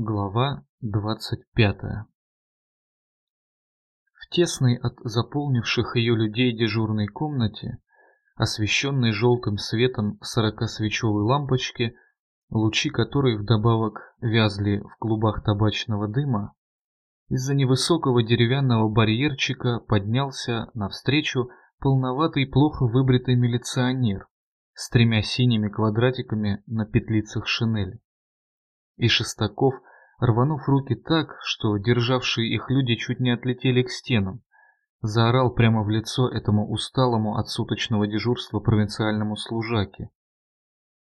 Глава 25 В тесной от заполнивших ее людей дежурной комнате, освещенной желтым светом сорокасвечевой лампочки, лучи которой вдобавок вязли в клубах табачного дыма, из-за невысокого деревянного барьерчика поднялся навстречу полноватый плохо выбритый милиционер с тремя синими квадратиками на петлицах шинели. И Шестаков, рванув руки так, что державшие их люди чуть не отлетели к стенам, заорал прямо в лицо этому усталому от суточного дежурства провинциальному служаке.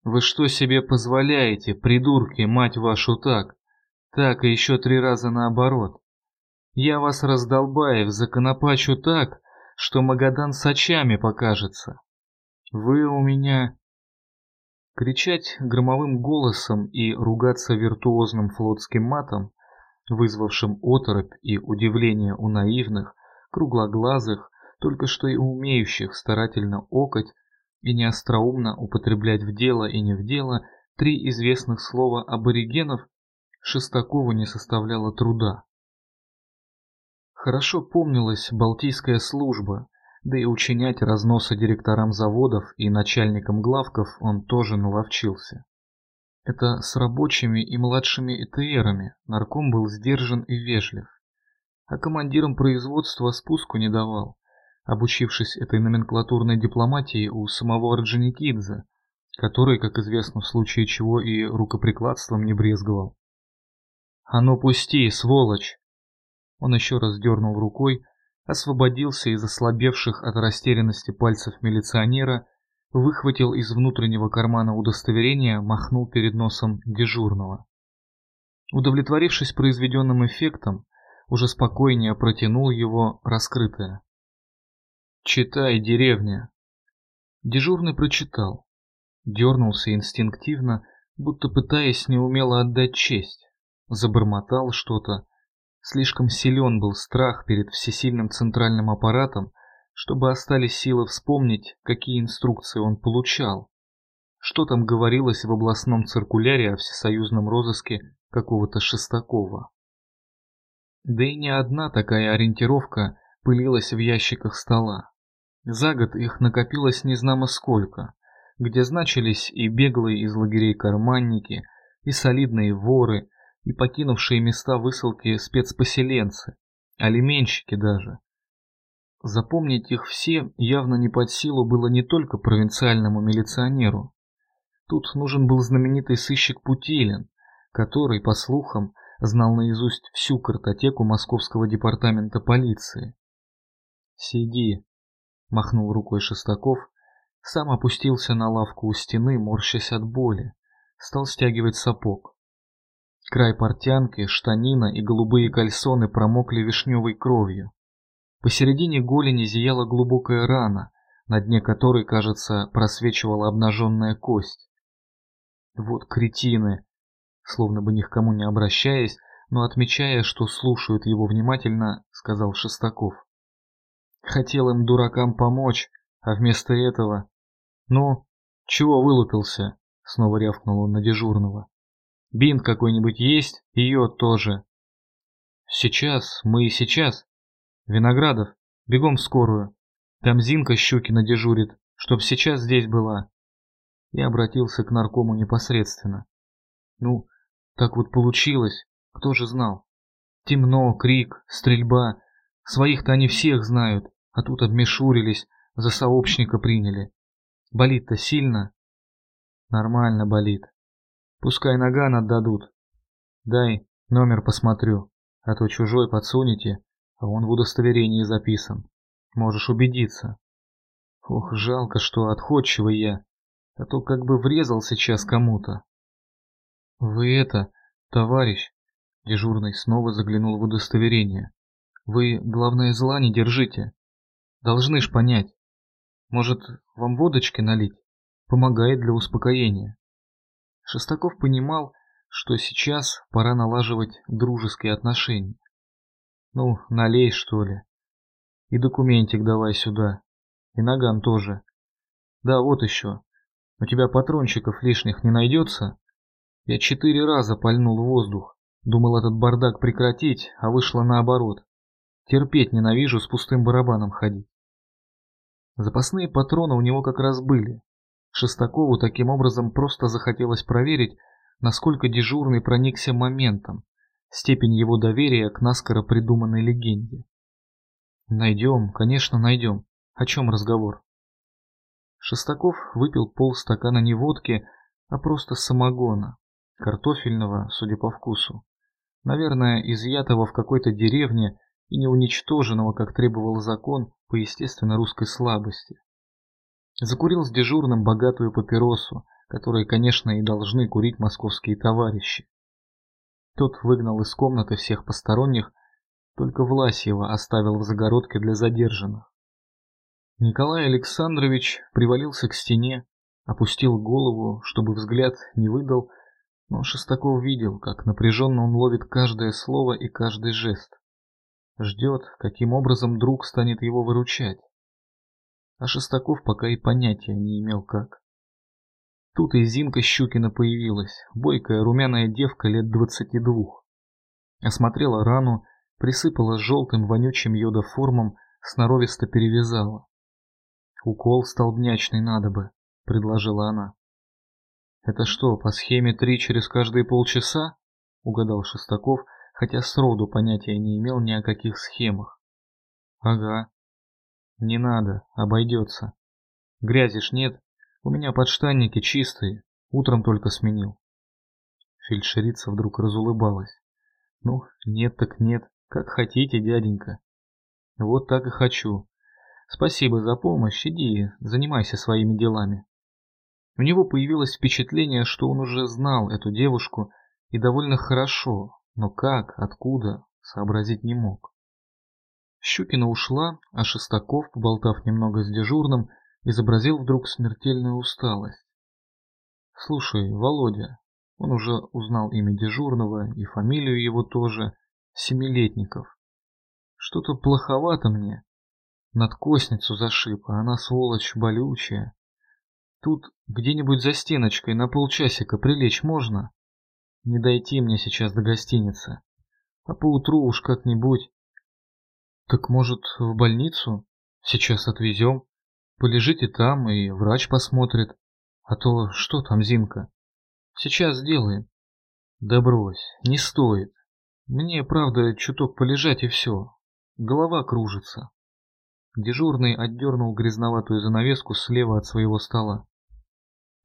«Вы что себе позволяете, придурки, мать вашу, так? Так и еще три раза наоборот. Я вас, раздолбаев, законопачу так, что Магадан с очами покажется. Вы у меня Кричать громовым голосом и ругаться виртуозным флотским матом, вызвавшим оторопь и удивление у наивных, круглоглазых, только что и умеющих старательно окать и неостроумно употреблять в дело и не в дело три известных слова аборигенов, Шестакову не составляло труда. Хорошо помнилась Балтийская служба, да и учинять разносы директорам заводов и начальникам главков он тоже наловчился. Это с рабочими и младшими ИТРами нарком был сдержан и вежлив, а командирам производства спуску не давал, обучившись этой номенклатурной дипломатии у самого Орджоникидзе, который, как известно, в случае чего и рукоприкладством не брезговал. «А ну пусти, сволочь!» Он еще раз дернул рукой, освободился из ослабевших от растерянности пальцев милиционера, выхватил из внутреннего кармана удостоверение, махнул перед носом дежурного. Удовлетворившись произведенным эффектом, уже спокойнее протянул его раскрытое. «Читай, деревня!» Дежурный прочитал, дернулся инстинктивно, будто пытаясь неумело отдать честь, забормотал что-то, Слишком силен был страх перед всесильным центральным аппаратом, чтобы остались силы вспомнить, какие инструкции он получал. Что там говорилось в областном циркуляре о всесоюзном розыске какого-то Шестакова. Да и не одна такая ориентировка пылилась в ящиках стола. За год их накопилось незнамо сколько, где значились и беглые из лагерей карманники, и солидные воры, и покинувшие места высылки спецпоселенцы, алименщики даже. Запомнить их все явно не под силу было не только провинциальному милиционеру. Тут нужен был знаменитый сыщик Путилин, который, по слухам, знал наизусть всю картотеку Московского департамента полиции. «Сиди», — махнул рукой Шестаков, сам опустился на лавку у стены, морщась от боли, стал стягивать сапог. Край портянки, штанина и голубые кальсоны промокли вишневой кровью. Посередине голени зияла глубокая рана, на дне которой, кажется, просвечивала обнаженная кость. Вот кретины, словно бы ни к кому не обращаясь, но отмечая, что слушают его внимательно, сказал Шестаков. Хотел им, дуракам, помочь, а вместо этого... Ну, чего вылупился? Снова рявкнул он на дежурного. Бинт какой-нибудь есть? Ее тоже. Сейчас, мы и сейчас. Виноградов, бегом в скорую. Там Зинка Щукина дежурит, чтоб сейчас здесь была. Я обратился к наркому непосредственно. Ну, так вот получилось, кто же знал? Темно, крик, стрельба. Своих-то они всех знают, а тут обмешурились, за сообщника приняли. Болит-то сильно? Нормально болит. Пускай наган отдадут. Дай, номер посмотрю, а то чужой подсунете, а он в удостоверении записан. Можешь убедиться. Ох, жалко, что отходчивый я, а то как бы врезал сейчас кому-то. Вы это, товарищ, дежурный снова заглянул в удостоверение. Вы, главное, зла не держите. Должны ж понять. Может, вам водочки налить? Помогает для успокоения. Шестаков понимал, что сейчас пора налаживать дружеские отношения. Ну, налей, что ли. И документик давай сюда. И наган тоже. Да, вот еще. У тебя патрончиков лишних не найдется? Я четыре раза пальнул в воздух. Думал этот бардак прекратить, а вышло наоборот. Терпеть ненавижу с пустым барабаном ходить. Запасные патроны у него как раз были. Шестакову таким образом просто захотелось проверить, насколько дежурный проникся моментом, степень его доверия к наскоро придуманной легенде. Найдем, конечно, найдем. О чем разговор? Шестаков выпил полстакана не водки, а просто самогона, картофельного, судя по вкусу. Наверное, изъятого в какой-то деревне и не уничтоженного, как требовал закон, по естественно русской слабости. Закурил с дежурным богатую папиросу, которую, конечно, и должны курить московские товарищи. Тот выгнал из комнаты всех посторонних, только Власьева оставил в загородке для задержанных. Николай Александрович привалился к стене, опустил голову, чтобы взгляд не выдал, но Шестаков видел, как напряженно он ловит каждое слово и каждый жест. Ждет, каким образом друг станет его выручать. А Шестаков пока и понятия не имел как. Тут и Зинка Щукина появилась, бойкая румяная девка лет двадцати двух. Осмотрела рану, присыпала желтым вонючим йодоформом, сноровисто перевязала. «Укол столбнячный надо бы», — предложила она. «Это что, по схеме три через каждые полчаса?» — угадал Шестаков, хотя сроду понятия не имел ни о каких схемах. «Ага. Не надо, обойдется. Грязи ж нет, у меня подштанники чистые, утром только сменил». Фельдшерица вдруг разулыбалась. «Ну, нет так нет, как хотите, дяденька». «Вот так и хочу. Спасибо за помощь, иди, занимайся своими делами. У него появилось впечатление, что он уже знал эту девушку и довольно хорошо, но как, откуда, сообразить не мог. Щукина ушла, а Шестаков, поболтав немного с дежурным, изобразил вдруг смертельную усталость. «Слушай, Володя», он уже узнал имя дежурного и фамилию его тоже, Семилетников. «Что-то плоховато мне. Надкосницу зашиб, а она сволочь болючая. Тут где-нибудь за стеночкой на полчасика прилечь можно? Не дойти мне сейчас до гостиницы. А поутру уж как-нибудь. Так может в больницу? Сейчас отвезем. Полежите там, и врач посмотрит. А то что там, Зинка? Сейчас сделаем. Да брось, не стоит. Мне, правда, чуток полежать и все. Голова кружится. Дежурный отдернул грязноватую занавеску слева от своего стола.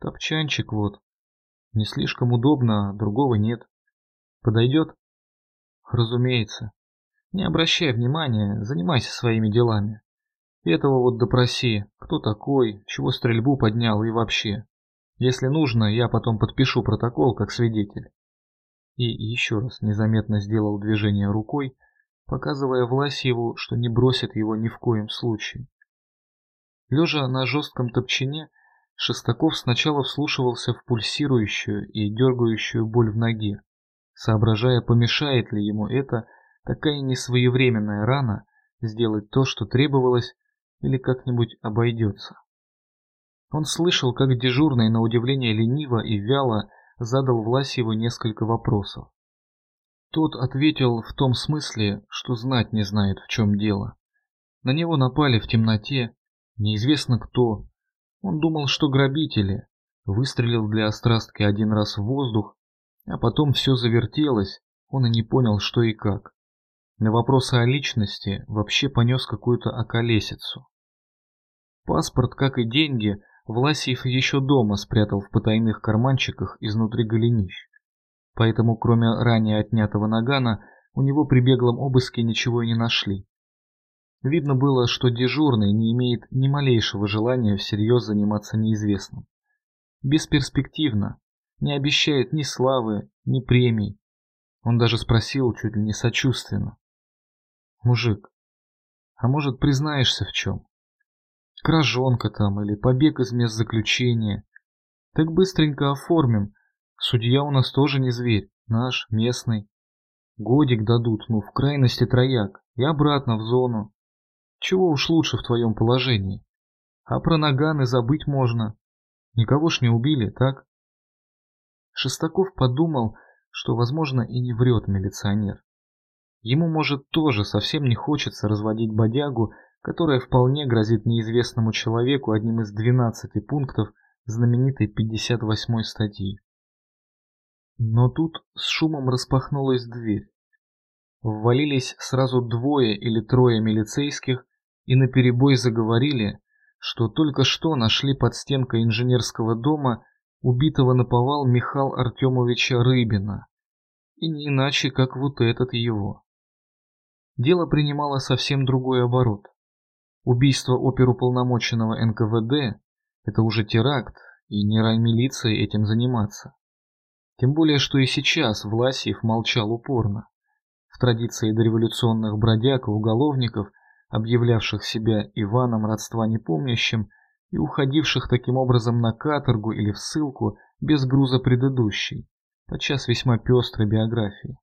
Топчанчик вот. Не слишком удобно, а другого нет. Подойдет? Разумеется. Не обращай внимания, занимайся своими делами. Этого вот допроси, кто такой, чего стрельбу поднял и вообще. Если нужно, я потом подпишу протокол как свидетель. И еще раз незаметно сделал движение рукой, показывая Власьеву, что не бросит его ни в коем случае. Лежа на жестком топчине, Шестаков сначала вслушивался в пульсирующую и дергающую боль в ноге, соображая, помешает ли ему это такая несвоевременная рана сделать то, что требовалось, или как-нибудь обойдется. Он слышал, как дежурный на удивление лениво и вяло задал Власьеву несколько вопросов. Тот ответил в том смысле, что знать не знает, в чем дело. На него напали в темноте, неизвестно кто. Он думал, что грабители. Выстрелил для острастки один раз в воздух, а потом все завертелось, он и не понял, что и как. На вопросы о личности вообще понес какую-то околесицу. Паспорт, как и деньги, Власиев еще дома спрятал в потайных карманчиках изнутри голенищ. Поэтому, кроме ранее отнятого нагана, у него при беглом обыске ничего и не нашли. Видно было, что дежурный не имеет ни малейшего желания всерьез заниматься неизвестным. Бесперспективно, не обещает ни славы, ни премий. Он даже спросил чуть ли не сочувственно. «Мужик, а может признаешься в чем? Кражонка там или побег из мест заключения? Так быстренько оформим, Судья у нас тоже не зверь, наш, местный. Годик дадут, ну, в крайности трояк, и обратно в зону. Чего уж лучше в твоем положении. А про наганы забыть можно. Никого ж не убили, так? Шестаков подумал, что, возможно, и не врет милиционер. Ему, может, тоже совсем не хочется разводить бодягу, которая вполне грозит неизвестному человеку одним из 12 пунктов знаменитой 58 статьи. Но тут с шумом распахнулась дверь. Ввалились сразу двое или трое милицейских и наперебой заговорили, что только что нашли под стенкой инженерского дома убитого наповал Михаил Артемовича Рыбина, и не иначе, как вот этот его. Дело принимало совсем другой оборот. Убийство оперуполномоченного НКВД – это уже теракт, и не раймилиции этим заниматься. Тем более, что и сейчас Власьев молчал упорно. В традиции дореволюционных бродяг и уголовников, объявлявших себя Иваном родства непомнящим и уходивших таким образом на каторгу или в ссылку без груза предыдущей, подчас весьма пестрой биографии.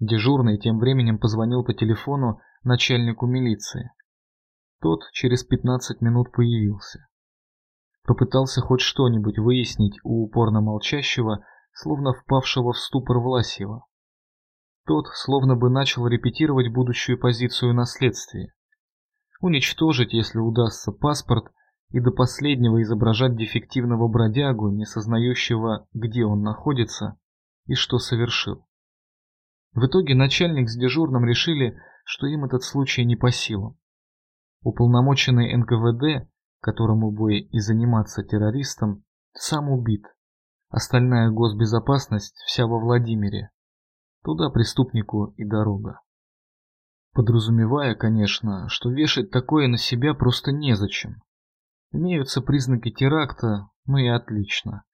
Дежурный тем временем позвонил по телефону начальнику милиции. Тот через 15 минут появился. Попытался хоть что-нибудь выяснить у упорно молчащего, словно впавшего в ступор Власьева. Тот словно бы начал репетировать будущую позицию на следствии. Уничтожить, если удастся, паспорт и до последнего изображать дефективного бродягу, не сознающего, где он находится и что совершил. В итоге начальник с дежурным решили, что им этот случай не по силам. Уполномоченный НКВД, которому бы и заниматься террористом, сам убит. Остальная госбезопасность вся во Владимире. Туда преступнику и дорога. Подразумевая, конечно, что вешать такое на себя просто незачем. Имеются признаки теракта, ну и отлично.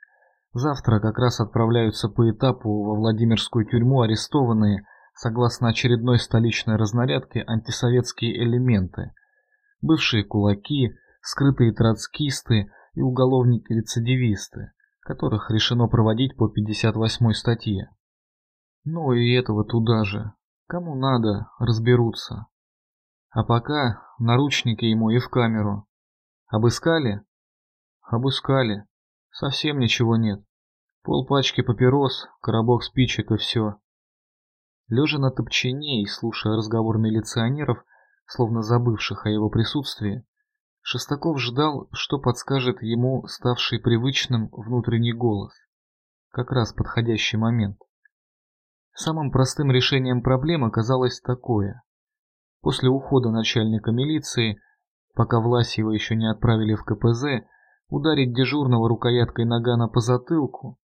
Завтра как раз отправляются по этапу во Владимирскую тюрьму арестованные, согласно очередной столичной разнарядке, антисоветские элементы – бывшие кулаки, скрытые троцкисты и уголовники-рецидивисты, которых решено проводить по 58 статье. Ну и этого туда же. Кому надо, разберутся. А пока наручники ему и в камеру. Обыскали? Обыскали. Совсем ничего нет. Пол пачки папирос, коробок спичек и все. Лежа на топчине и слушая разговор милиционеров, словно забывших о его присутствии, Шестаков ждал, что подскажет ему ставший привычным внутренний голос. Как раз подходящий момент. Самым простым решением проблемы оказалось такое. После ухода начальника милиции, пока Власьева еще не отправили в КПЗ, ударить дежурного рукояткой нагана по затылку,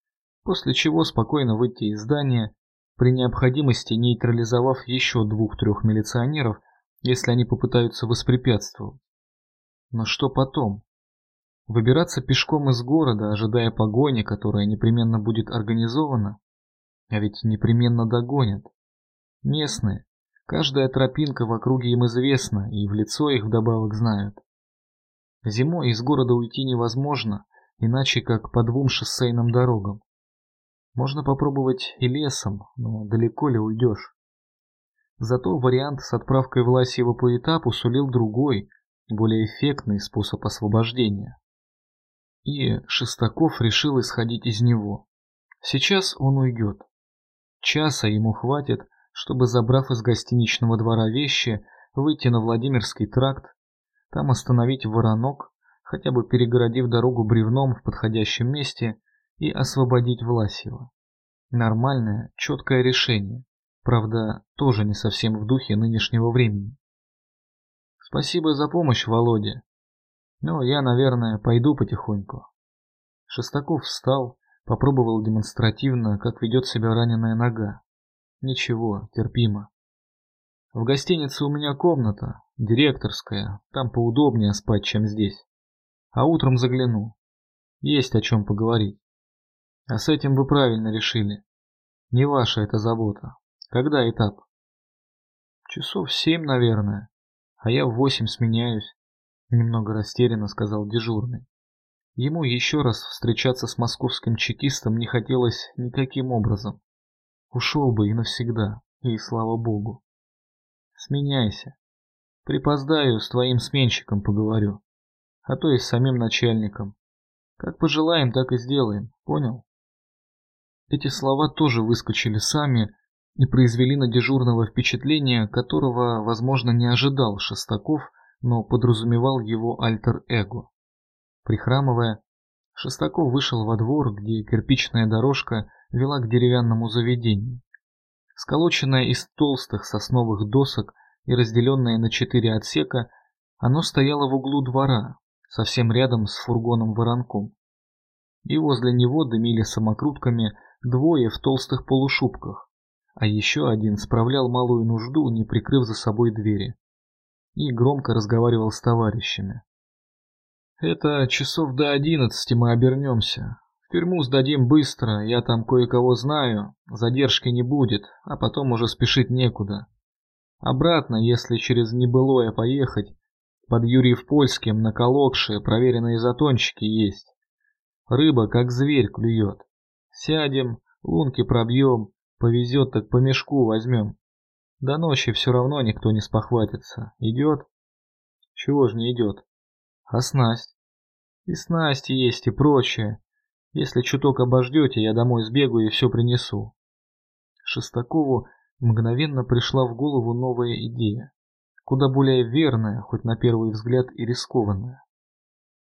после чего спокойно выйти из здания, при необходимости нейтрализовав еще двух-трех милиционеров если они попытаются воспрепятствовать. Но что потом? Выбираться пешком из города, ожидая погони, которая непременно будет организована? А ведь непременно догонят. Местные. Каждая тропинка в округе им известна, и в лицо их вдобавок знают. Зимой из города уйти невозможно, иначе как по двум шоссейным дорогам. Можно попробовать и лесом, но далеко ли уйдешь? Зато вариант с отправкой Власьева по этапу сулил другой, более эффектный способ освобождения. И Шестаков решил исходить из него. Сейчас он уйдет. Часа ему хватит, чтобы, забрав из гостиничного двора вещи, выйти на Владимирский тракт, там остановить воронок, хотя бы перегородив дорогу бревном в подходящем месте, и освободить Власьева. Нормальное, четкое решение. Правда, тоже не совсем в духе нынешнего времени. Спасибо за помощь, Володя. Но я, наверное, пойду потихоньку. Шестаков встал, попробовал демонстративно, как ведет себя раненая нога. Ничего, терпимо. В гостинице у меня комната, директорская, там поудобнее спать, чем здесь. А утром загляну. Есть о чем поговорить. А с этим вы правильно решили. Не ваша это забота. Когда этап? Часов семь, наверное. А я в восемь сменяюсь. Немного растерянно сказал дежурный. Ему еще раз встречаться с московским чекистом не хотелось никаким образом. Ушел бы и навсегда, и слава богу. Сменяйся. Припоздаю, с твоим сменщиком поговорю. А то и с самим начальником. Как пожелаем, так и сделаем, понял? Эти слова тоже выскочили сами и произвели на дежурного впечатление, которого, возможно, не ожидал Шестаков, но подразумевал его альтер-эго. Прихрамывая, Шестаков вышел во двор, где кирпичная дорожка вела к деревянному заведению. Сколоченное из толстых сосновых досок и разделенное на четыре отсека, оно стояло в углу двора, совсем рядом с фургоном-воронком. И возле него дымили самокрутками двое в толстых полушубках, а еще один справлял малую нужду, не прикрыв за собой двери, и громко разговаривал с товарищами. «Это часов до одиннадцати мы обернемся. В тюрьму сдадим быстро, я там кое-кого знаю, задержки не будет, а потом уже спешить некуда. Обратно, если через небылое поехать, под Юрьев-Польским на Колокше проверенные затончики есть. Рыба как зверь клюет. Сядем, лунки пробьем, повезет так по мешку возьмем. До ночи все равно никто не спохватится. Идет? Чего ж не идет? А снасть? И снасти есть, и прочее. Если чуток обождете, я домой сбегу и все принесу. Шестакову мгновенно пришла в голову новая идея, куда более верная, хоть на первый взгляд и рискованная.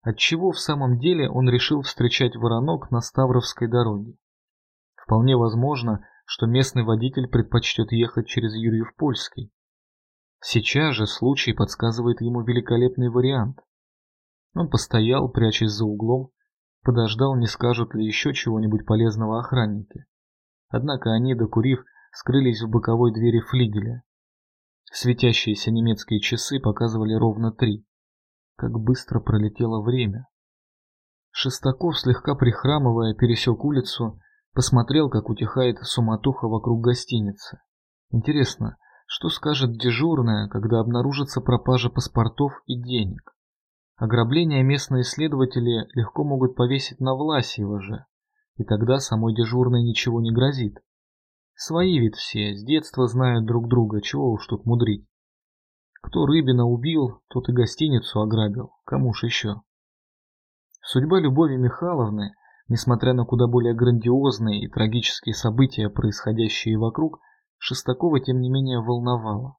Отчего в самом деле он решил встречать воронок на Ставровской дороге? Вполне возможно, что местный водитель предпочтет ехать через Юрьев-Польский. Сейчас же случай подсказывает ему великолепный вариант. Он постоял, прячась за углом, подождал, не скажут ли еще чего-нибудь полезного охранники. Однако они, докурив, скрылись в боковой двери флигеля. Светящиеся немецкие часы показывали ровно три. Как быстро пролетело время. Шестаков, слегка прихрамывая, пересек улицу, посмотрел, как утихает суматоха вокруг гостиницы. Интересно, что скажет дежурная, когда обнаружится пропажа паспортов и денег? Ограбление местные следователи легко могут повесить на Власьева же, и тогда самой дежурной ничего не грозит. Свои ведь все, с детства знают друг друга, чего уж тут мудрить. Кто Рыбина убил, тот и гостиницу ограбил, кому ж еще. Судьба Любови Михайловны, несмотря на куда более грандиозные и трагические события, происходящие вокруг, Шестакова тем не менее волновала.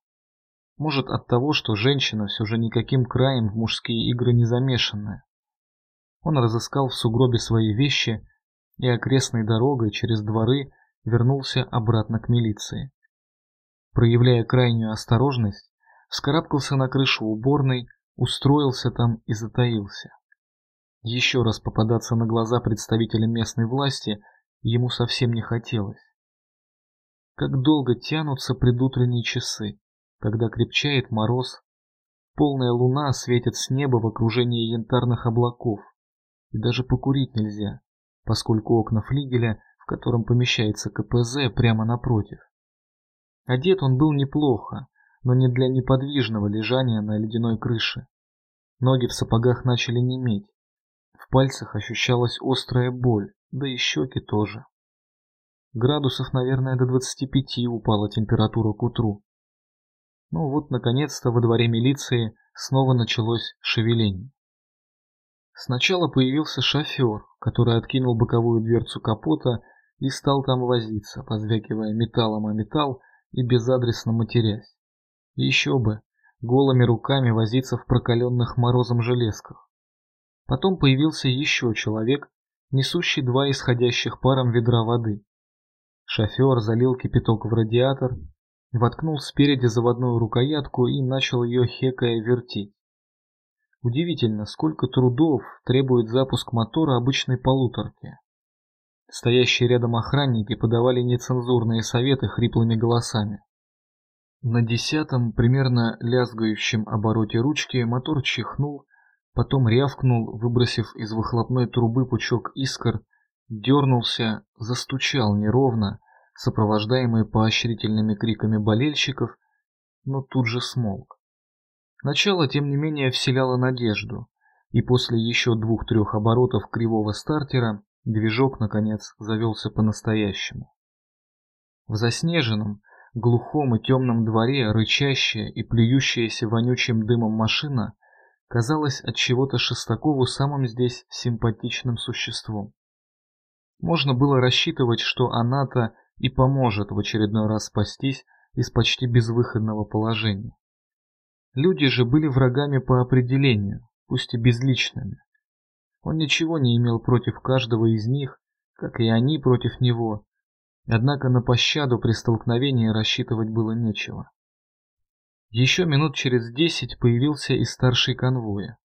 Может от того, что женщина все же никаким краем в мужские игры не замешанная. Он разыскал в сугробе свои вещи и окрестной дорогой через дворы вернулся обратно к милиции. Проявляя крайнюю осторожность, вскарабкался на крышу уборной, устроился там и затаился. Еще раз попадаться на глаза представителям местной власти ему совсем не хотелось. Как долго тянутся предутренние часы, когда крепчает мороз, полная луна светит с неба в окружении янтарных облаков, и даже покурить нельзя, поскольку окна флигеля котором помещается КПЗ, прямо напротив. Одет он был неплохо, но не для неподвижного лежания на ледяной крыше. Ноги в сапогах начали неметь. В пальцах ощущалась острая боль, да и щеки тоже. Градусов, наверное, до 25 упала температура к утру. Ну вот, наконец-то, во дворе милиции снова началось шевеление. Сначала появился шофер, который откинул боковую дверцу капота и стал там возиться, позвякивая металлом о металл и безадресно матерясь. Еще бы, голыми руками возиться в прокаленных морозом железках. Потом появился еще человек, несущий два исходящих паром ведра воды. Шофер залил кипяток в радиатор, воткнул спереди заводную рукоятку и начал ее хекая вертеть. Удивительно, сколько трудов требует запуск мотора обычной полуторки. Стоящие рядом охранники подавали нецензурные советы хриплыми голосами. На десятом, примерно лязгающем обороте ручки, мотор чихнул, потом рявкнул, выбросив из выхлопной трубы пучок искр, дернулся, застучал неровно, сопровождаемый поощрительными криками болельщиков, но тут же смолк. Начало, тем не менее, вселяло надежду, и после еще двух-трех оборотов кривого стартера Движок, наконец, завелся по-настоящему. В заснеженном, глухом и темном дворе рычащая и плюющаяся вонючим дымом машина казалась от чего-то Шестакову самым здесь симпатичным существом. можно было рассчитывать, что она-то и поможет в очередной раз спастись из почти безвыходного положения. Люди же были врагами по определению, пусть и безличными. Он ничего не имел против каждого из них, как и они против него, однако на пощаду при столкновении рассчитывать было нечего. Еще минут через десять появился и старший конвоя,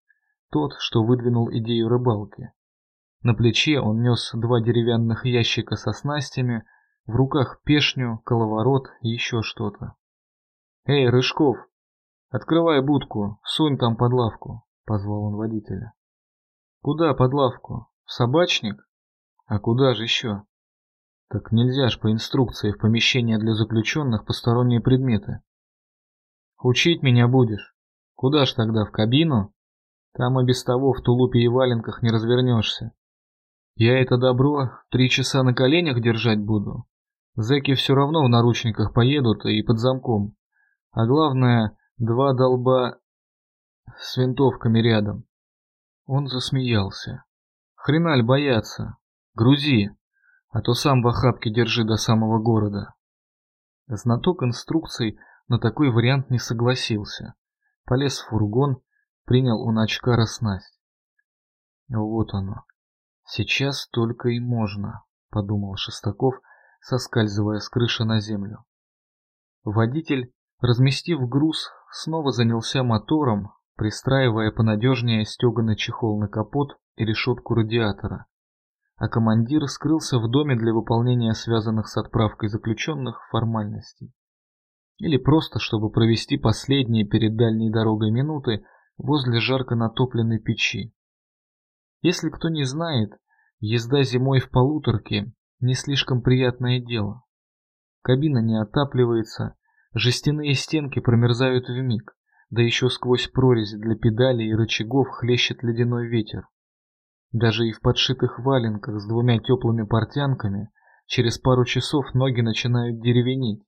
тот, что выдвинул идею рыбалки. На плече он нес два деревянных ящика со снастями, в руках пешню, коловорот и еще что-то. «Эй, Рыжков, открывай будку, сунь там под лавку», — позвал он водителя. «Куда под лавку? В собачник? А куда же еще?» «Так нельзя ж по инструкции в помещение для заключенных посторонние предметы». «Учить меня будешь? Куда ж тогда, в кабину? Там и без того в тулупе и валенках не развернешься. Я это добро три часа на коленях держать буду, Зэки все равно в наручниках поедут и под замком. А главное, два долба с винтовками рядом. Он засмеялся. Хреналь бояться. Грузи, а то сам в охапке держи до самого города. Знаток инструкций на такой вариант не согласился. Полез в фургон, принял у Начкара снасть. Вот оно. Сейчас только и можно, подумал Шестаков, соскальзывая с крыши на землю. Водитель, разместив груз, снова занялся мотором, пристраивая понадежнее стеганый чехол на капот и решетку радиатора. А командир скрылся в доме для выполнения связанных с отправкой заключенных формальностей. Или просто, чтобы провести последние перед дальней дорогой минуты возле жарко натопленной печи. Если кто не знает, езда зимой в полуторке не слишком приятное дело. Кабина не отапливается, жестяные стенки промерзают в миг, да еще сквозь прорези для педалей и рычагов хлещет ледяной ветер. Даже и в подшитых валенках с двумя теплыми портянками через пару часов ноги начинают деревенеть.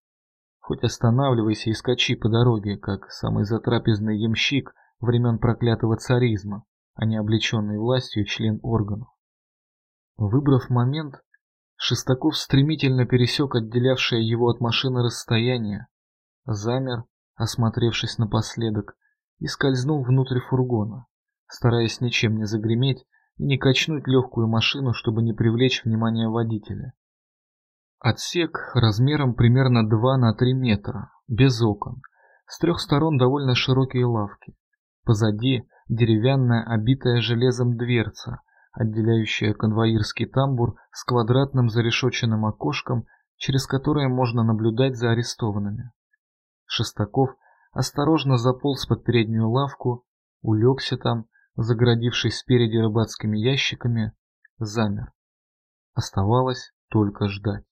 Хоть останавливайся и скачи по дороге, как самый затрапезный ямщик времен проклятого царизма, а не облеченный властью член органов. Выбрав момент, Шестаков стремительно пересек отделявшее его от машины расстояние, замер, осмотревшись напоследок, и скользнул внутрь фургона, стараясь ничем не загреметь и не качнуть легкую машину, чтобы не привлечь внимание водителя. Отсек размером примерно 2 на 3 метра, без окон, с трех сторон довольно широкие лавки. Позади деревянная, обитая железом дверца, отделяющая конвоирский тамбур с квадратным зарешоченным окошком, через которое можно наблюдать за арестованными. Шестаков осторожно заполз под переднюю лавку, улегся там, заградившись спереди рыбацкими ящиками, замер. Оставалось только ждать.